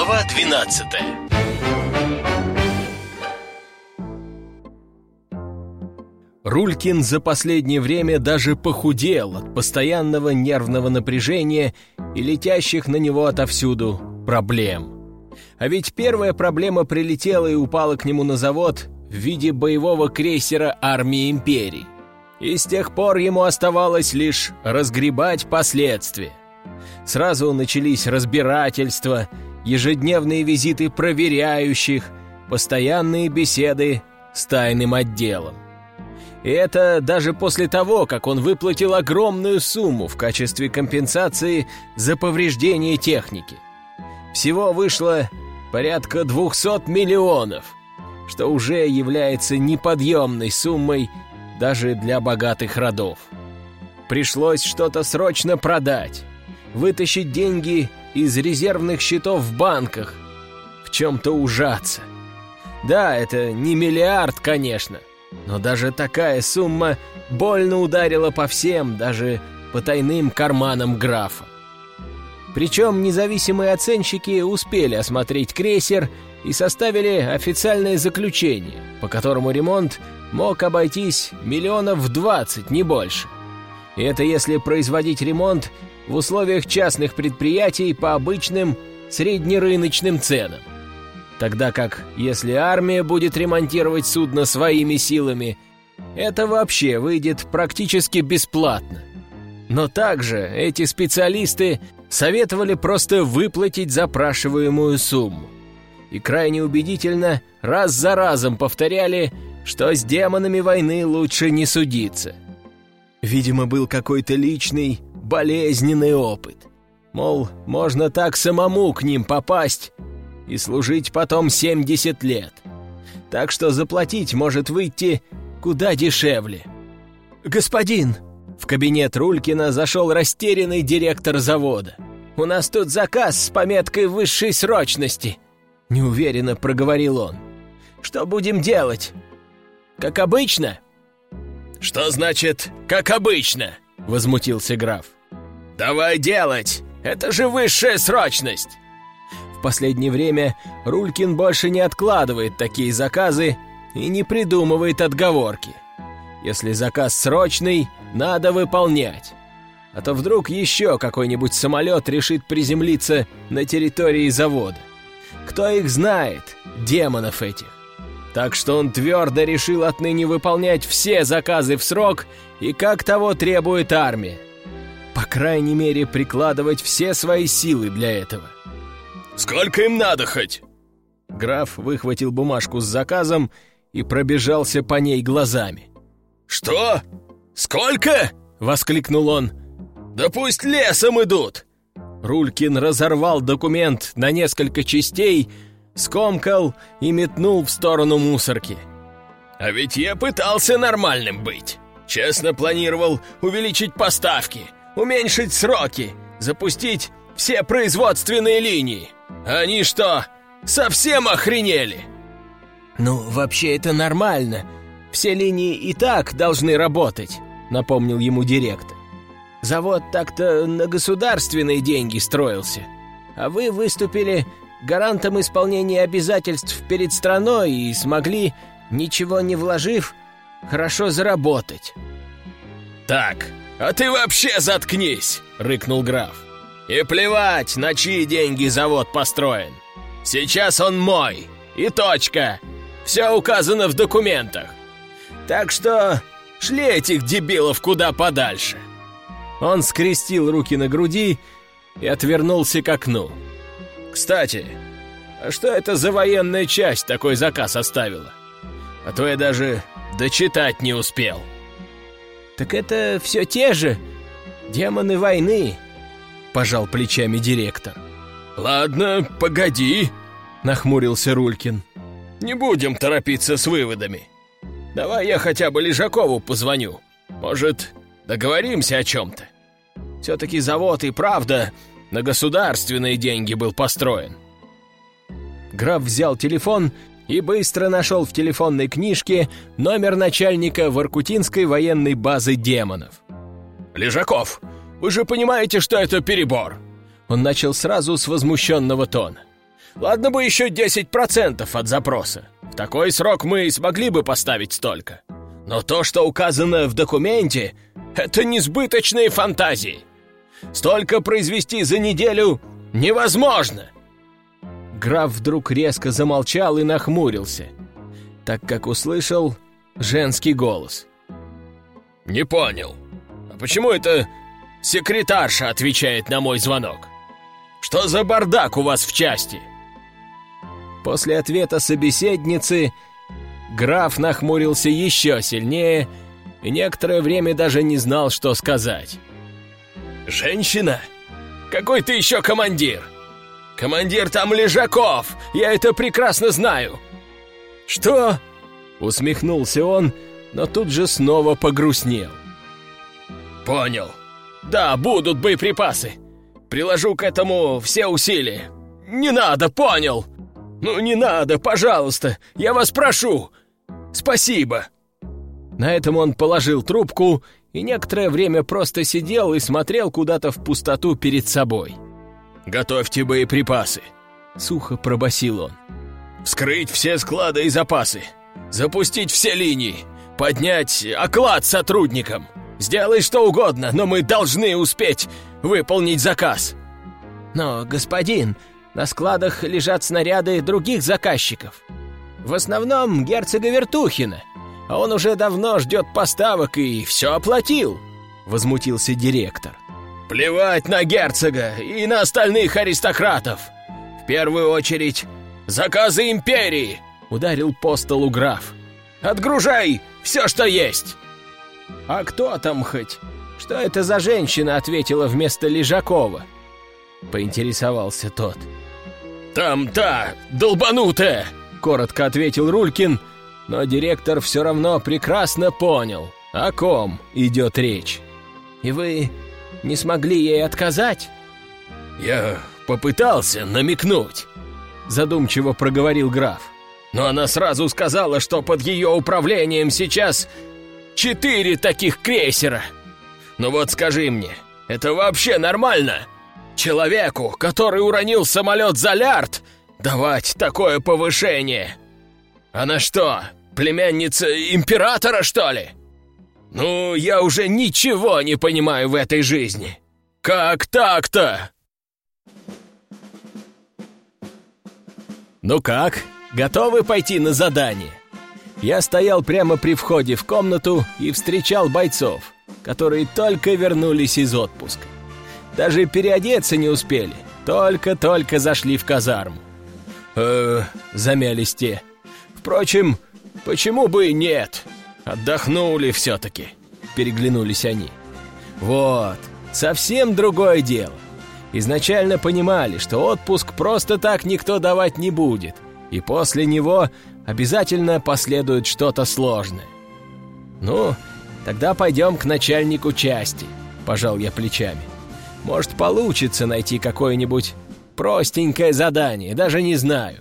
Глава 12 Рулькин за последнее время даже похудел от постоянного нервного напряжения и летящих на него отовсюду проблем. А ведь первая проблема прилетела и упала к нему на завод в виде боевого крейсера армии империй. И с тех пор ему оставалось лишь разгребать последствия. Сразу начались разбирательства, ежедневные визиты проверяющих, постоянные беседы с тайным отделом. И это даже после того, как он выплатил огромную сумму в качестве компенсации за повреждение техники. Всего вышло порядка 200 миллионов, что уже является неподъемной суммой даже для богатых родов. Пришлось что-то срочно продать, вытащить деньги из резервных счетов в банках, в чем-то ужаться. Да, это не миллиард, конечно, но даже такая сумма больно ударила по всем, даже по тайным карманам графа. Причем независимые оценщики успели осмотреть крейсер и составили официальное заключение, по которому ремонт мог обойтись миллионов в 20, не больше. И это если производить ремонт в условиях частных предприятий по обычным среднерыночным ценам тогда как если армия будет ремонтировать судно своими силами, это вообще выйдет практически бесплатно. Но также эти специалисты советовали просто выплатить запрашиваемую сумму. И крайне убедительно раз за разом повторяли, что с демонами войны лучше не судиться. Видимо, был какой-то личный, болезненный опыт. Мол, можно так самому к ним попасть, и служить потом 70 лет. Так что заплатить может выйти куда дешевле. «Господин!» В кабинет Рулькина зашел растерянный директор завода. «У нас тут заказ с пометкой высшей срочности!» Неуверенно проговорил он. «Что будем делать? Как обычно?» «Что значит «как обычно»?» Возмутился граф. «Давай делать! Это же высшая срочность!» В последнее время Рулькин больше не откладывает такие заказы и не придумывает отговорки. Если заказ срочный, надо выполнять. А то вдруг еще какой-нибудь самолет решит приземлиться на территории завода. Кто их знает, демонов этих. Так что он твердо решил отныне выполнять все заказы в срок и как того требует армия. По крайней мере, прикладывать все свои силы для этого. Сколько им надо хоть?» Граф выхватил бумажку с заказом и пробежался по ней глазами. «Что? Сколько?» — воскликнул он. «Да пусть лесом идут!» Рулькин разорвал документ на несколько частей, скомкал и метнул в сторону мусорки. «А ведь я пытался нормальным быть. Честно планировал увеличить поставки, уменьшить сроки, запустить все производственные линии. Они что, совсем охренели?» «Ну, вообще это нормально. Все линии и так должны работать», — напомнил ему директор. «Завод так-то на государственные деньги строился, а вы выступили гарантом исполнения обязательств перед страной и смогли, ничего не вложив, хорошо заработать». «Так, а ты вообще заткнись!» — рыкнул граф. И плевать, на чьи деньги завод построен. Сейчас он мой. И точка. Все указано в документах. Так что шли этих дебилов куда подальше. Он скрестил руки на груди и отвернулся к окну. «Кстати, а что это за военная часть такой заказ оставила? А то я даже дочитать не успел». «Так это все те же демоны войны», — пожал плечами директор. «Ладно, погоди», — нахмурился Рулькин. «Не будем торопиться с выводами. Давай я хотя бы Лежакову позвоню. Может, договоримся о чем-то. Все-таки завод и правда на государственные деньги был построен». Граф взял телефон и быстро нашел в телефонной книжке номер начальника Воркутинской военной базы демонов. «Лежаков, вы же понимаете, что это перебор!» Он начал сразу с возмущенного тона. Ладно бы еще 10% от запроса. В такой срок мы и смогли бы поставить столько. Но то, что указано в документе, это несбыточные фантазии. Столько произвести за неделю невозможно. Граф вдруг резко замолчал и нахмурился, так как услышал женский голос. «Не понял. А почему это секретарша отвечает на мой звонок? Что за бардак у вас в части?» После ответа собеседницы граф нахмурился еще сильнее и некоторое время даже не знал, что сказать. «Женщина? Какой ты еще командир? Командир там Лежаков, я это прекрасно знаю!» «Что?» — усмехнулся он, но тут же снова погрустнел. «Понял. Да, будут боеприпасы. Приложу к этому все усилия. Не надо, понял!» «Ну не надо, пожалуйста! Я вас прошу! Спасибо!» На этом он положил трубку и некоторое время просто сидел и смотрел куда-то в пустоту перед собой. «Готовьте боеприпасы!» — сухо пробасил он. «Вскрыть все склады и запасы! Запустить все линии! Поднять оклад сотрудникам! Сделай что угодно, но мы должны успеть выполнить заказ!» «Но, господин, на складах лежат снаряды других заказчиков. В основном герцога Вертухина, а он уже давно ждет поставок и все оплатил», — возмутился директор. «Плевать на герцога и на остальных аристократов! В первую очередь заказы империи!» — ударил по столу граф. «Отгружай все, что есть!» «А кто там хоть? Что это за женщина ответила вместо Лежакова?» — поинтересовался тот. «Там та, долбанутая!» — коротко ответил Рулькин, но директор все равно прекрасно понял, о ком идет речь. «И вы не смогли ей отказать?» «Я попытался намекнуть», — задумчиво проговорил граф. «Но она сразу сказала, что под ее управлением сейчас четыре таких крейсера. Ну вот скажи мне, это вообще нормально?» Человеку, который уронил самолет за лярд, давать такое повышение? Она что, племянница императора, что ли? Ну, я уже ничего не понимаю в этой жизни. Как так-то? Ну как, готовы пойти на задание? Я стоял прямо при входе в комнату и встречал бойцов, которые только вернулись из отпуска. Даже переодеться не успели. Только-только зашли в казарму. э замялись те. Впрочем, почему бы и нет? Отдохнули все-таки. Переглянулись они. Вот, совсем другое дело. Изначально понимали, что отпуск просто так никто давать не будет, и после него обязательно последует что-то сложное. «Ну, тогда пойдем к начальнику части», — пожал я плечами. Может, получится найти какое-нибудь простенькое задание, даже не знаю.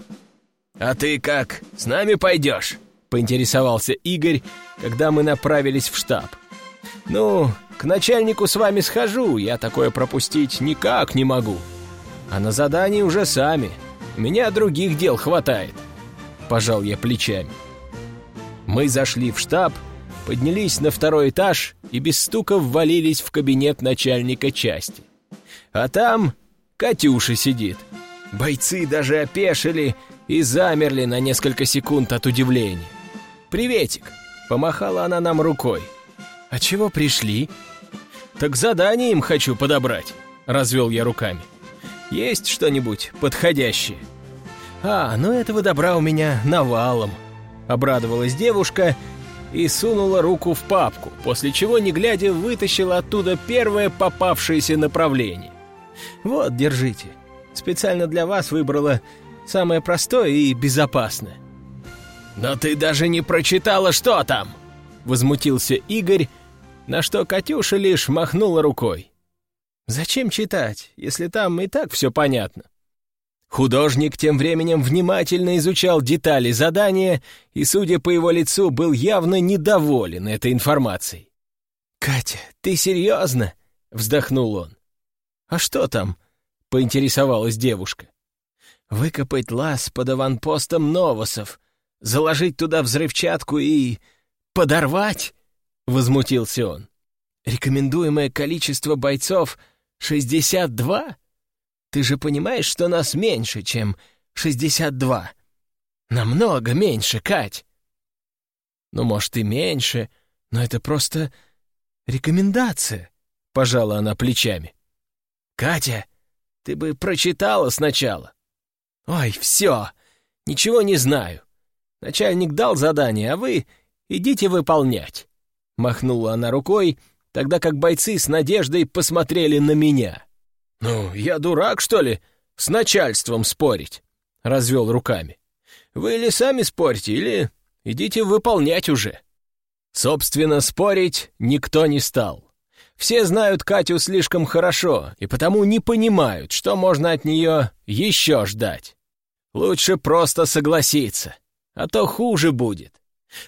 «А ты как, с нами пойдешь?» — поинтересовался Игорь, когда мы направились в штаб. «Ну, к начальнику с вами схожу, я такое пропустить никак не могу. А на задании уже сами. Меня других дел хватает», — пожал я плечами. Мы зашли в штаб, поднялись на второй этаж и без стука ввалились в кабинет начальника части. А там Катюша сидит. Бойцы даже опешили и замерли на несколько секунд от удивления. «Приветик!» — помахала она нам рукой. «А чего пришли?» «Так задание им хочу подобрать», — развел я руками. «Есть что-нибудь подходящее?» «А, ну этого добра у меня навалом», — обрадовалась девушка и сунула руку в папку, после чего, не глядя, вытащила оттуда первое попавшееся направление. Вот, держите. Специально для вас выбрала самое простое и безопасное». «Но ты даже не прочитала, что там!» Возмутился Игорь, на что Катюша лишь махнула рукой. «Зачем читать, если там и так все понятно?» Художник тем временем внимательно изучал детали задания и, судя по его лицу, был явно недоволен этой информацией. «Катя, ты серьезно?» — вздохнул он. «А что там?» — поинтересовалась девушка. Выкопать лаз под аванпостом Новосов, заложить туда взрывчатку и... подорвать?» — возмутился он. «Рекомендуемое количество бойцов — 62? Ты же понимаешь, что нас меньше, чем 62? Намного меньше, Кать!» «Ну, может, и меньше, но это просто рекомендация», — пожала она плечами. «Катя, ты бы прочитала сначала». «Ой, все, ничего не знаю. Начальник дал задание, а вы идите выполнять». Махнула она рукой, тогда как бойцы с надеждой посмотрели на меня. «Ну, я дурак, что ли, с начальством спорить?» — развел руками. «Вы или сами спорьте, или идите выполнять уже». Собственно, спорить никто не стал. Все знают Катю слишком хорошо и потому не понимают, что можно от нее еще ждать. Лучше просто согласиться, а то хуже будет.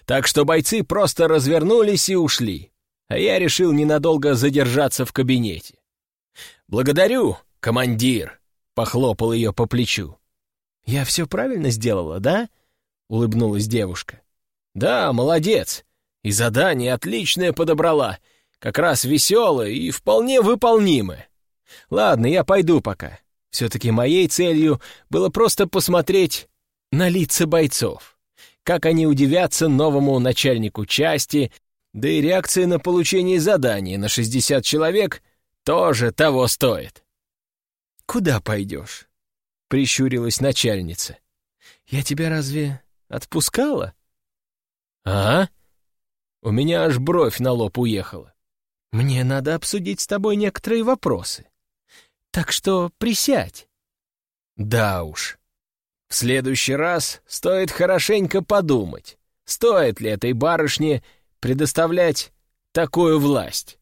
Так что бойцы просто развернулись и ушли, а я решил ненадолго задержаться в кабинете. «Благодарю, командир!» — похлопал ее по плечу. «Я все правильно сделала, да?» — улыбнулась девушка. «Да, молодец. И задание отличное подобрала. Как раз веселое и вполне выполнимое. Ладно, я пойду пока. Все-таки моей целью было просто посмотреть на лица бойцов. Как они удивятся новому начальнику части, да и реакция на получение задания на 60 человек тоже того стоит. «Куда пойдешь?» — прищурилась начальница. «Я тебя разве отпускала?» «А?» У меня аж бровь на лоб уехала. Мне надо обсудить с тобой некоторые вопросы. Так что присядь. Да уж. В следующий раз стоит хорошенько подумать, стоит ли этой барышне предоставлять такую власть.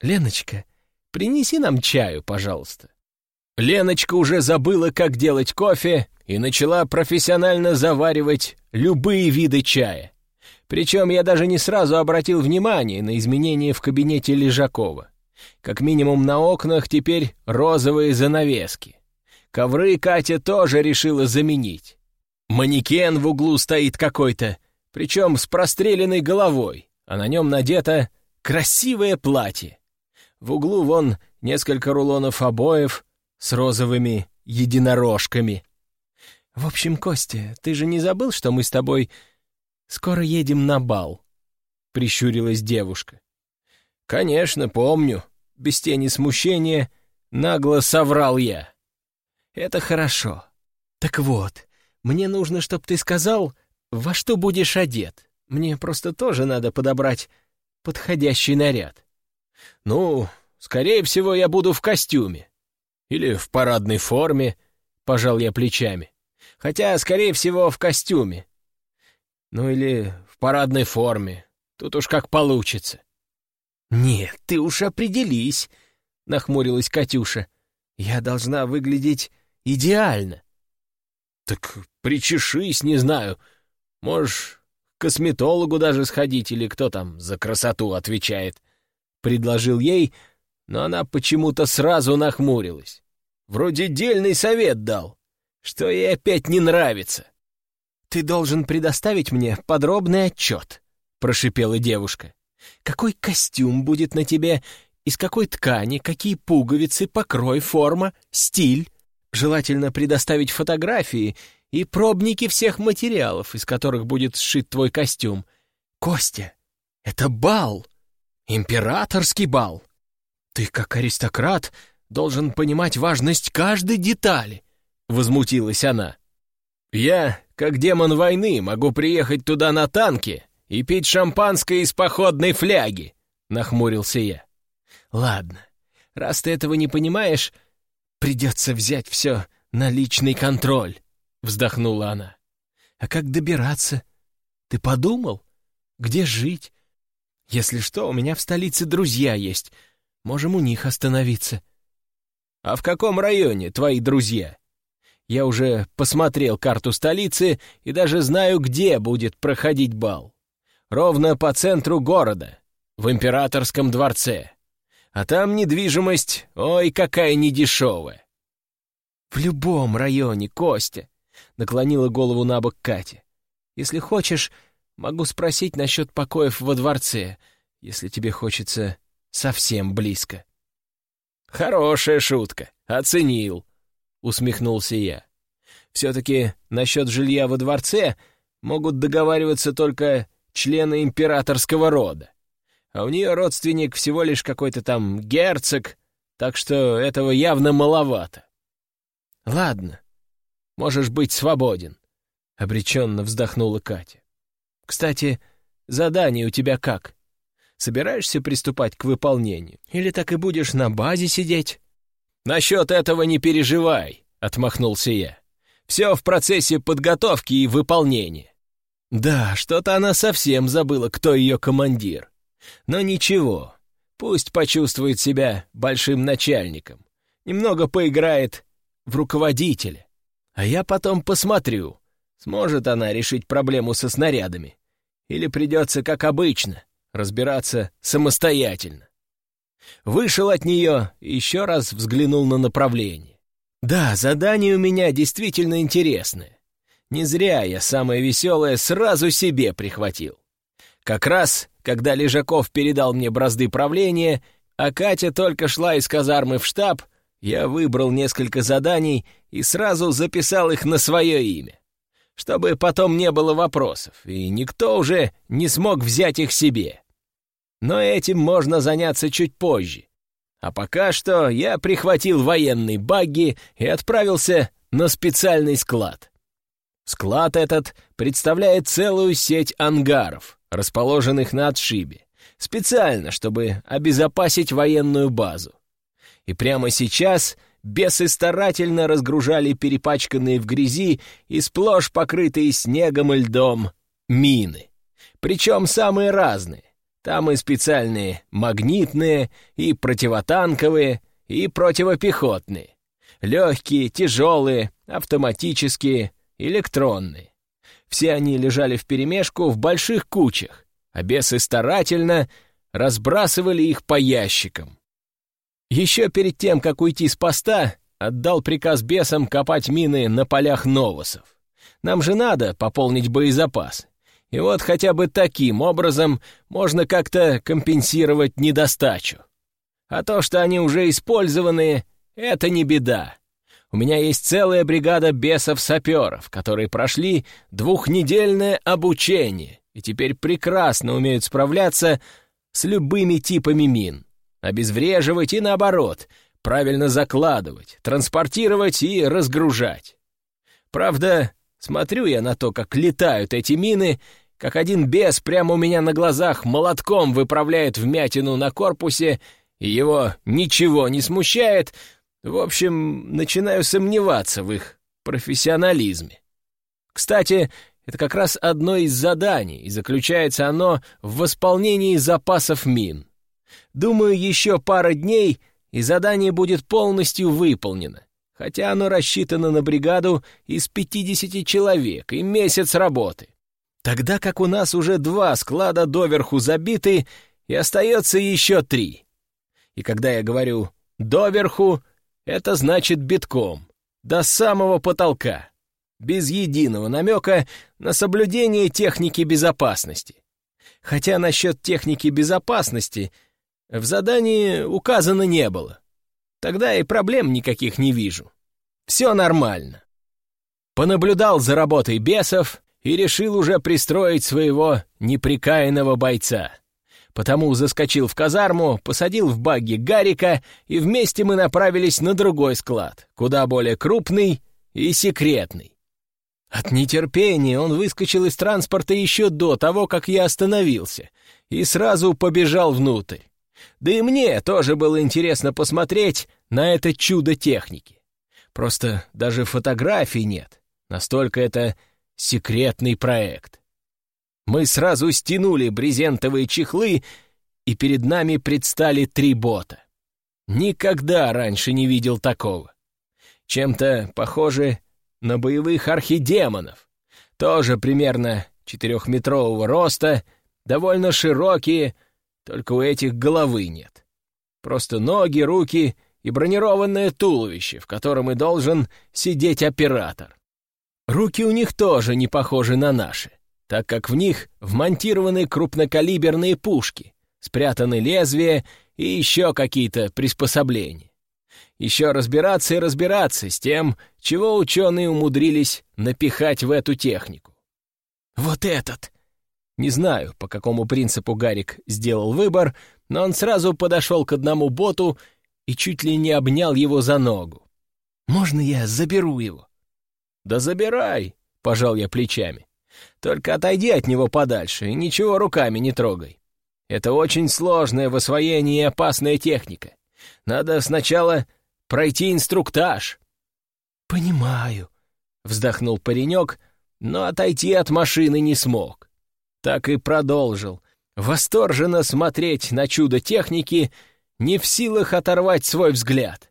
Леночка, принеси нам чаю, пожалуйста. Леночка уже забыла, как делать кофе, и начала профессионально заваривать любые виды чая. Причем я даже не сразу обратил внимание на изменения в кабинете Лежакова. Как минимум на окнах теперь розовые занавески. Ковры Катя тоже решила заменить. Манекен в углу стоит какой-то, причем с простреленной головой, а на нем надето красивое платье. В углу вон несколько рулонов обоев с розовыми единорожками. В общем, Костя, ты же не забыл, что мы с тобой «Скоро едем на бал», — прищурилась девушка. «Конечно, помню», — без тени смущения нагло соврал я. «Это хорошо. Так вот, мне нужно, чтобы ты сказал, во что будешь одет. Мне просто тоже надо подобрать подходящий наряд. Ну, скорее всего, я буду в костюме. Или в парадной форме, — пожал я плечами. Хотя, скорее всего, в костюме. Ну или в парадной форме. Тут уж как получится. «Нет, ты уж определись», — нахмурилась Катюша. «Я должна выглядеть идеально». «Так причешись, не знаю. Можешь к косметологу даже сходить, или кто там за красоту отвечает», — предложил ей, но она почему-то сразу нахмурилась. Вроде дельный совет дал, что ей опять не нравится. «Ты должен предоставить мне подробный отчет», — прошипела девушка. «Какой костюм будет на тебе, из какой ткани, какие пуговицы, покрой, форма, стиль. Желательно предоставить фотографии и пробники всех материалов, из которых будет сшит твой костюм. Костя, это бал! Императорский бал! Ты, как аристократ, должен понимать важность каждой детали!» — возмутилась она. «Я как демон войны, могу приехать туда на танке и пить шампанское из походной фляги», — нахмурился я. «Ладно, раз ты этого не понимаешь, придется взять все на личный контроль», — вздохнула она. «А как добираться? Ты подумал? Где жить? Если что, у меня в столице друзья есть, можем у них остановиться». «А в каком районе твои друзья?» Я уже посмотрел карту столицы и даже знаю, где будет проходить бал. Ровно по центру города, в императорском дворце. А там недвижимость, ой, какая недешевая. «В любом районе, Костя!» — наклонила голову на бок Катя. «Если хочешь, могу спросить насчет покоев во дворце, если тебе хочется совсем близко». «Хорошая шутка, оценил», — усмехнулся я. «Все-таки насчет жилья во дворце могут договариваться только члены императорского рода. А у нее родственник всего лишь какой-то там герцог, так что этого явно маловато. «Ладно, можешь быть свободен», — обреченно вздохнула Катя. «Кстати, задание у тебя как? Собираешься приступать к выполнению? Или так и будешь на базе сидеть?» «Насчет этого не переживай», — отмахнулся я. «Все в процессе подготовки и выполнения». Да, что-то она совсем забыла, кто ее командир. Но ничего, пусть почувствует себя большим начальником. Немного поиграет в руководителя. А я потом посмотрю, сможет она решить проблему со снарядами. Или придется, как обычно, разбираться самостоятельно. Вышел от нее и еще раз взглянул на направление. Да, задание у меня действительно интересное. Не зря я самое веселое сразу себе прихватил. Как раз, когда Лежаков передал мне бразды правления, а Катя только шла из казармы в штаб, я выбрал несколько заданий и сразу записал их на свое имя, чтобы потом не было вопросов, и никто уже не смог взять их себе. Но этим можно заняться чуть позже. А пока что я прихватил военный багги и отправился на специальный склад. Склад этот представляет целую сеть ангаров, расположенных на отшибе, специально, чтобы обезопасить военную базу. И прямо сейчас бесы старательно разгружали перепачканные в грязи и сплошь покрытые снегом и льдом мины. Причем самые разные. Там и специальные магнитные, и противотанковые, и противопехотные. Легкие, тяжелые, автоматические, электронные. Все они лежали вперемешку в больших кучах, а бесы старательно разбрасывали их по ящикам. Еще перед тем, как уйти с поста, отдал приказ бесам копать мины на полях новосов. Нам же надо пополнить боезапас. И вот хотя бы таким образом можно как-то компенсировать недостачу. А то, что они уже использованы, это не беда. У меня есть целая бригада бесов-саперов, которые прошли двухнедельное обучение и теперь прекрасно умеют справляться с любыми типами мин. Обезвреживать и наоборот, правильно закладывать, транспортировать и разгружать. Правда, смотрю я на то, как летают эти мины, как один бес прямо у меня на глазах молотком выправляет вмятину на корпусе, и его ничего не смущает — в общем, начинаю сомневаться в их профессионализме. Кстати, это как раз одно из заданий, и заключается оно в восполнении запасов мин. Думаю, еще пара дней, и задание будет полностью выполнено, хотя оно рассчитано на бригаду из 50 человек и месяц работы. Тогда как у нас уже два склада доверху забиты, и остается еще три. И когда я говорю «доверху», это значит битком, до самого потолка, без единого намека на соблюдение техники безопасности. Хотя насчет техники безопасности в задании указано не было. Тогда и проблем никаких не вижу. Все нормально. Понаблюдал за работой бесов и решил уже пристроить своего неприкаянного бойца. Потому заскочил в казарму, посадил в багги Гарика, и вместе мы направились на другой склад, куда более крупный и секретный. От нетерпения он выскочил из транспорта еще до того, как я остановился, и сразу побежал внутрь. Да и мне тоже было интересно посмотреть на это чудо техники. Просто даже фотографий нет. Настолько это секретный проект. Мы сразу стянули брезентовые чехлы, и перед нами предстали три бота. Никогда раньше не видел такого. Чем-то похожи на боевых архидемонов. Тоже примерно четырехметрового роста, довольно широкие, только у этих головы нет. Просто ноги, руки и бронированное туловище, в котором и должен сидеть оператор. Руки у них тоже не похожи на наши, так как в них вмонтированы крупнокалиберные пушки, спрятаны лезвия и еще какие-то приспособления. Еще разбираться и разбираться с тем, чего ученые умудрились напихать в эту технику. «Вот этот!» Не знаю, по какому принципу Гарик сделал выбор, но он сразу подошел к одному боту и чуть ли не обнял его за ногу. «Можно я заберу его?» «Да забирай!» — пожал я плечами. «Только отойди от него подальше и ничего руками не трогай. Это очень сложное в освоении и опасная техника. Надо сначала пройти инструктаж». «Понимаю», — вздохнул паренек, но отойти от машины не смог так и продолжил. Восторженно смотреть на чудо техники, не в силах оторвать свой взгляд.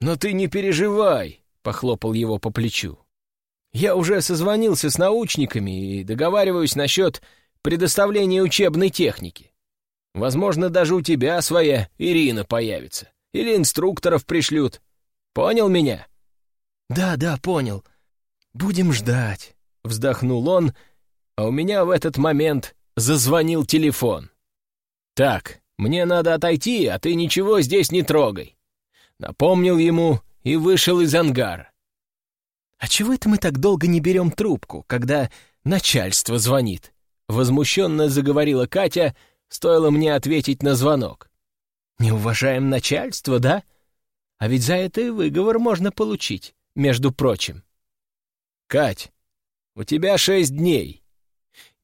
«Но ты не переживай», — похлопал его по плечу. «Я уже созвонился с научниками и договариваюсь насчет предоставления учебной техники. Возможно, даже у тебя своя Ирина появится. Или инструкторов пришлют. Понял меня?» «Да, да, понял. Будем ждать», — вздохнул он, — а у меня в этот момент зазвонил телефон. «Так, мне надо отойти, а ты ничего здесь не трогай». Напомнил ему и вышел из ангара. «А чего это мы так долго не берем трубку, когда начальство звонит?» Возмущенно заговорила Катя, стоило мне ответить на звонок. «Не уважаем начальство, да? А ведь за это и выговор можно получить, между прочим». «Кать, у тебя шесть дней.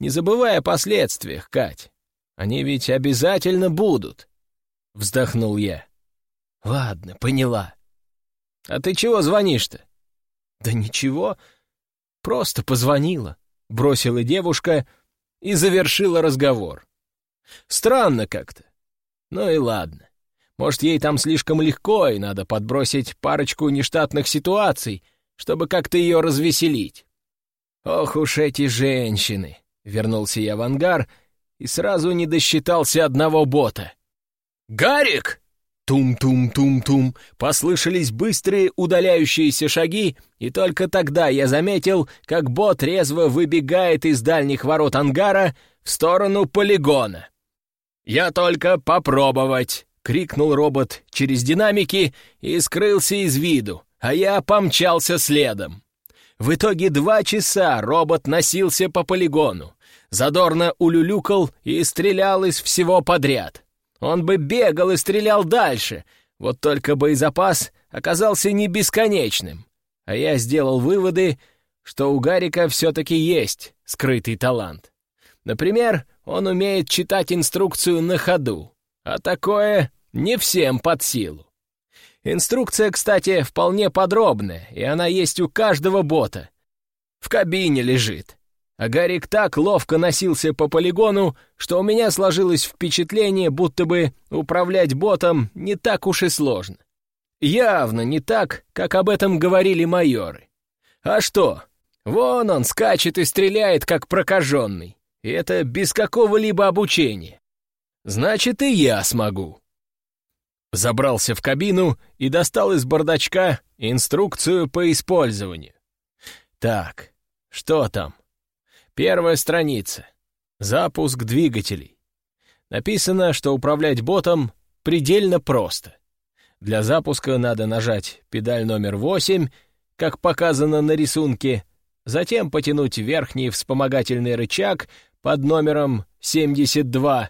Не забывай о последствиях, Кать. Они ведь обязательно будут. Вздохнул я. Ладно, поняла. А ты чего звонишь-то? Да ничего, просто позвонила. Бросила девушка и завершила разговор. Странно как-то. Ну и ладно. Может, ей там слишком легко, и надо подбросить парочку нештатных ситуаций, чтобы как-то ее развеселить. Ох уж эти женщины! Вернулся я в ангар и сразу не досчитался одного бота. «Гарик!» Тум-тум-тум-тум, послышались быстрые удаляющиеся шаги, и только тогда я заметил, как бот резво выбегает из дальних ворот ангара в сторону полигона. «Я только попробовать!» — крикнул робот через динамики и скрылся из виду, а я помчался следом. В итоге два часа робот носился по полигону задорно улюлюкал и стрелял из всего подряд. Он бы бегал и стрелял дальше, вот только боезапас оказался не бесконечным. А я сделал выводы, что у Гарика все-таки есть скрытый талант. Например, он умеет читать инструкцию на ходу, а такое не всем под силу. Инструкция, кстати, вполне подробная, и она есть у каждого бота. В кабине лежит. А Гарик так ловко носился по полигону, что у меня сложилось впечатление, будто бы управлять ботом не так уж и сложно. Явно не так, как об этом говорили майоры. А что? Вон он скачет и стреляет, как прокаженный. И это без какого-либо обучения. Значит, и я смогу. Забрался в кабину и достал из бардачка инструкцию по использованию. Так, что там? Первая страница. Запуск двигателей. Написано, что управлять ботом предельно просто. Для запуска надо нажать педаль номер 8, как показано на рисунке, затем потянуть верхний вспомогательный рычаг под номером 72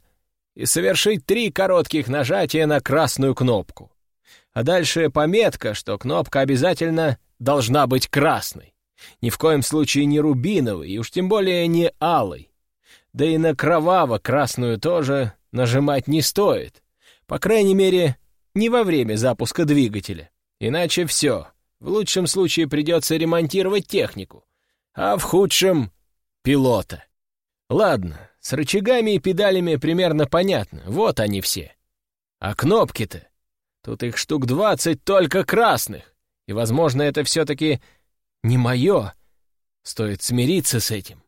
и совершить три коротких нажатия на красную кнопку. А дальше пометка, что кнопка обязательно должна быть красной. Ни в коем случае не рубиновый, и уж тем более не алый. Да и на кроваво-красную тоже нажимать не стоит. По крайней мере, не во время запуска двигателя. Иначе все. В лучшем случае придется ремонтировать технику, а в худшем — пилота. Ладно, с рычагами и педалями примерно понятно, вот они все. А кнопки-то? Тут их штук двадцать только красных, и, возможно, это все-таки не мое. Стоит смириться с этим.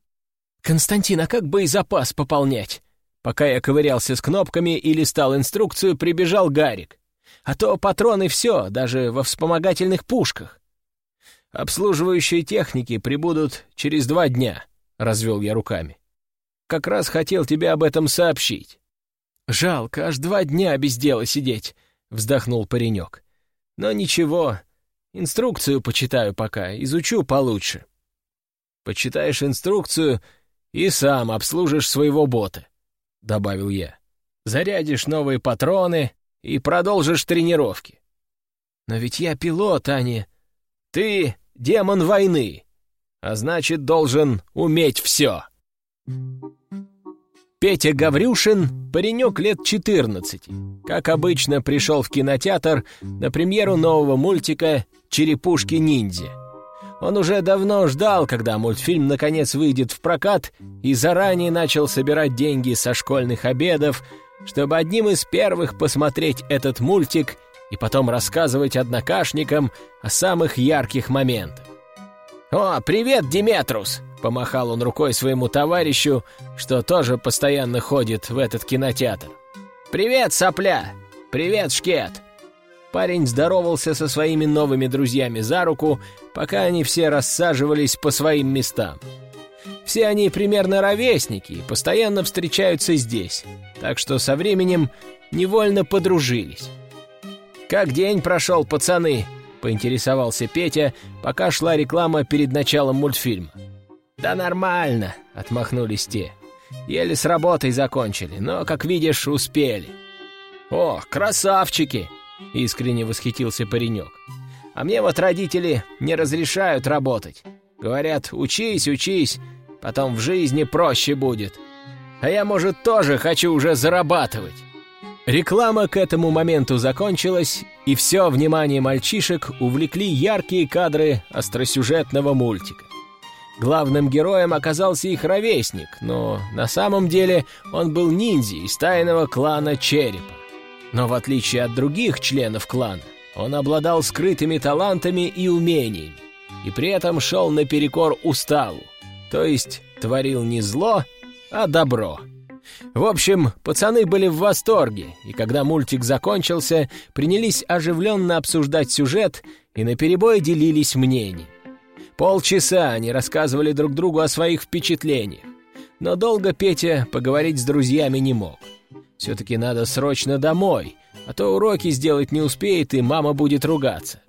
«Константин, а как бы и запас пополнять?» Пока я ковырялся с кнопками и листал инструкцию, прибежал Гарик. А то патроны все, даже во вспомогательных пушках. Обслуживающие техники прибудут через два дня, — развел я руками. Как раз хотел тебе об этом сообщить. Жалко, аж два дня без дела сидеть, — вздохнул паренек. Но ничего, инструкцию почитаю пока, изучу получше. Почитаешь инструкцию и сам обслужишь своего бота, — добавил я. Зарядишь новые патроны и продолжишь тренировки. Но ведь я пилот, а не... Ты демон войны, а значит, должен уметь все. Петя Гаврюшин — паренек лет 14. Как обычно, пришел в кинотеатр на премьеру нового мультика «Черепушки-ниндзя». Он уже давно ждал, когда мультфильм наконец выйдет в прокат, и заранее начал собирать деньги со школьных обедов, чтобы одним из первых посмотреть этот мультик и потом рассказывать однокашникам о самых ярких моментах. «О, привет, Диметрус!» — помахал он рукой своему товарищу, что тоже постоянно ходит в этот кинотеатр. «Привет, сопля! Привет, шкет!» Парень здоровался со своими новыми друзьями за руку, пока они все рассаживались по своим местам. Все они примерно ровесники и постоянно встречаются здесь, так что со временем невольно подружились. «Как день прошел, пацаны?» — поинтересовался Петя, пока шла реклама перед началом мультфильма. «Да нормально», — отмахнулись те. «Еле с работой закончили, но, как видишь, успели». «О, красавчики!» — искренне восхитился паренек. «А мне вот родители не разрешают работать. Говорят, учись, учись, потом в жизни проще будет. А я, может, тоже хочу уже зарабатывать». Реклама к этому моменту закончилась, и все внимание мальчишек увлекли яркие кадры остросюжетного мультика. Главным героем оказался их ровесник, но на самом деле он был ниндзя из тайного клана Черепа. Но в отличие от других членов клана, он обладал скрытыми талантами и умениями, и при этом шел наперекор уставу, то есть творил не зло, а добро. В общем, пацаны были в восторге, и когда мультик закончился, принялись оживленно обсуждать сюжет и наперебой делились мнением. Полчаса они рассказывали друг другу о своих впечатлениях, но долго Петя поговорить с друзьями не мог. Все-таки надо срочно домой, а то уроки сделать не успеет, и мама будет ругаться.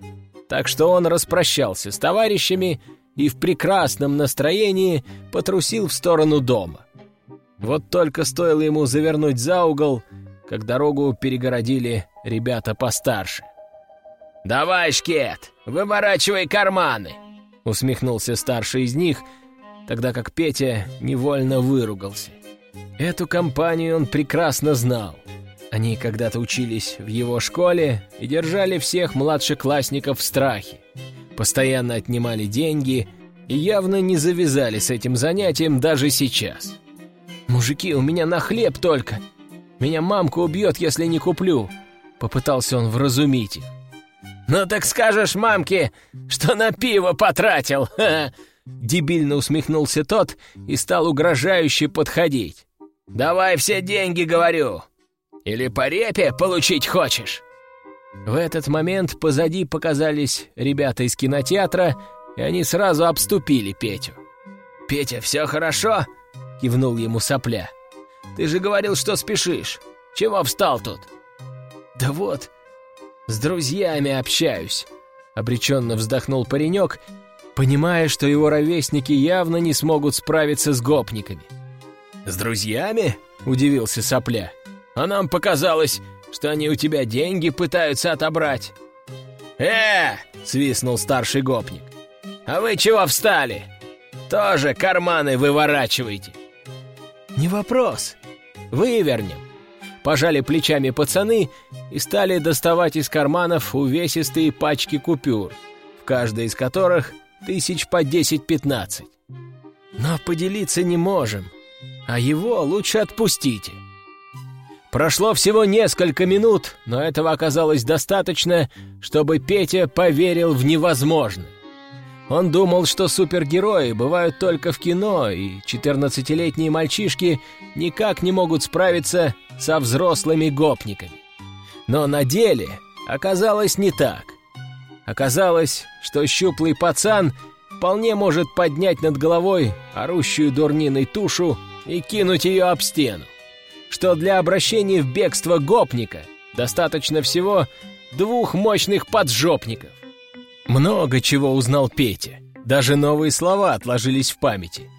Так что он распрощался с товарищами и в прекрасном настроении потрусил в сторону дома. Вот только стоило ему завернуть за угол, как дорогу перегородили ребята постарше. «Давай, Шкет, выворачивай карманы!» — усмехнулся старший из них, тогда как Петя невольно выругался. Эту компанию он прекрасно знал. Они когда-то учились в его школе и держали всех младшеклассников в страхе. Постоянно отнимали деньги и явно не завязали с этим занятием даже сейчас. «Мужики, у меня на хлеб только. Меня мамка убьет, если не куплю», — попытался он вразумить их. «Ну так скажешь мамке, что на пиво потратил!» Дебильно усмехнулся тот и стал угрожающе подходить. «Давай все деньги, говорю! Или по репе получить хочешь?» В этот момент позади показались ребята из кинотеатра, и они сразу обступили Петю. «Петя, все хорошо?» — кивнул ему сопля. «Ты же говорил, что спешишь. Чего встал тут?» «Да вот, с друзьями общаюсь», — обреченно вздохнул паренек, понимая, что его ровесники явно не смогут справиться с гопниками. «С друзьями?» — удивился сопля. «А нам показалось, что они у тебя деньги пытаются отобрать». «Э!» — свистнул старший гопник. «А вы чего встали? Тоже карманы выворачиваете!» «Не вопрос. Вывернем». Пожали плечами пацаны и стали доставать из карманов увесистые пачки купюр, в каждой из которых тысяч по 10-15. Но поделиться не можем, а его лучше отпустите. Прошло всего несколько минут, но этого оказалось достаточно, чтобы Петя поверил в невозможное. Он думал, что супергерои бывают только в кино, и 14-летние мальчишки никак не могут справиться со взрослыми гопниками. Но на деле Оказалось, не так. Оказалось, что щуплый пацан вполне может поднять над головой орущую дурниной тушу и кинуть ее об стену. Что для обращения в бегство гопника достаточно всего двух мощных поджопников. Много чего узнал Петя. Даже новые слова отложились в памяти.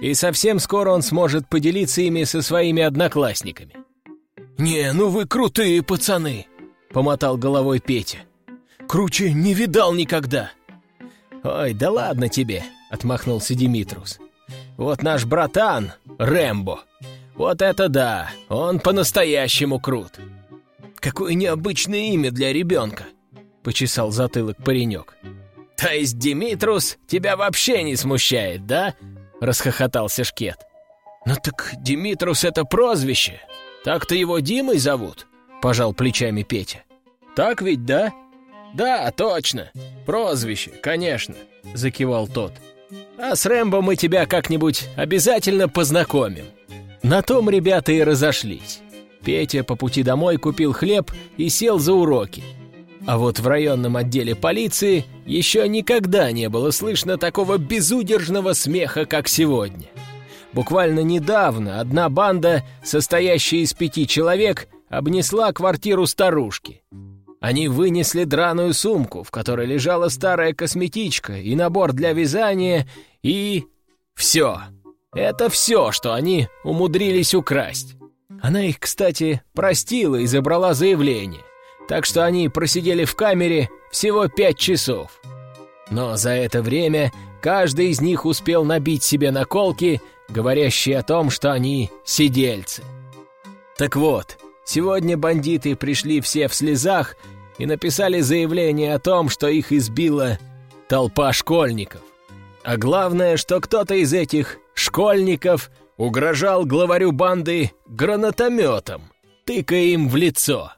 И совсем скоро он сможет поделиться ими со своими одноклассниками. «Не, ну вы крутые пацаны!» — помотал головой Петя. «Круче не видал никогда!» «Ой, да ладно тебе!» — отмахнулся Димитрус. «Вот наш братан, Рэмбо, вот это да, он по-настоящему крут!» «Какое необычное имя для ребенка!» — почесал затылок паренек. «То есть Димитрус тебя вообще не смущает, да?» — расхохотался Шкет. «Ну так Димитрус — это прозвище. Так-то его Димой зовут?» — пожал плечами Петя. «Так ведь, да?» «Да, точно. Прозвище, конечно», — закивал тот. «А с Рэмбо мы тебя как-нибудь обязательно познакомим». На том ребята и разошлись. Петя по пути домой купил хлеб и сел за уроки. А вот в районном отделе полиции еще никогда не было слышно такого безудержного смеха, как сегодня. Буквально недавно одна банда, состоящая из пяти человек, обнесла квартиру старушки. Они вынесли драную сумку, в которой лежала старая косметичка и набор для вязания, и... Все. Это все, что они умудрились украсть. Она их, кстати, простила и забрала заявление так что они просидели в камере всего пять часов. Но за это время каждый из них успел набить себе наколки, говорящие о том, что они сидельцы. Так вот, сегодня бандиты пришли все в слезах и написали заявление о том, что их избила толпа школьников. А главное, что кто-то из этих школьников угрожал главарю банды гранатометом, тыкая им в лицо.